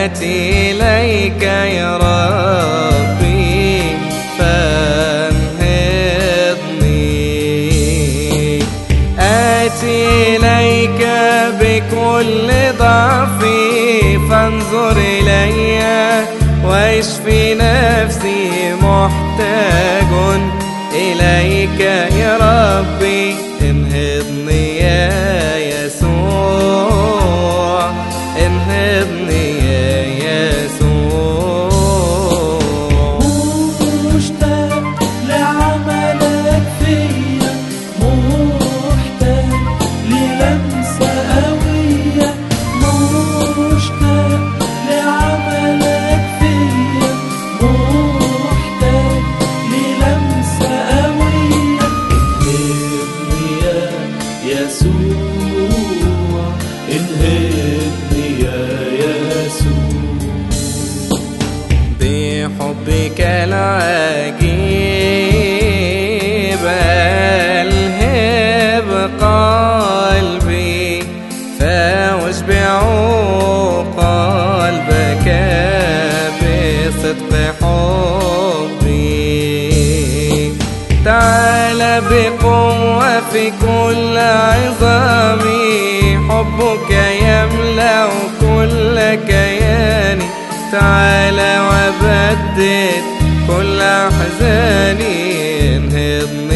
إليك يا ربي فانهضني. آتي إليك بكل ضعفي فانظر إلي واشفي نفسي محتاج إليك يا ربي. انهضني يا يسوع انهضني مشتاق لعملك فيا محتاج للمسة قوية. مشتاق لعملك فيا محتاج للمسة قوية. انهبني يا يسوع. العجيب ألهب قلبي فأشبع قلبك بصدق حبي. تعال بقوة في كل عظامي حبك يملأ كل كياني تعال وبدد كل أحزاني انهضنا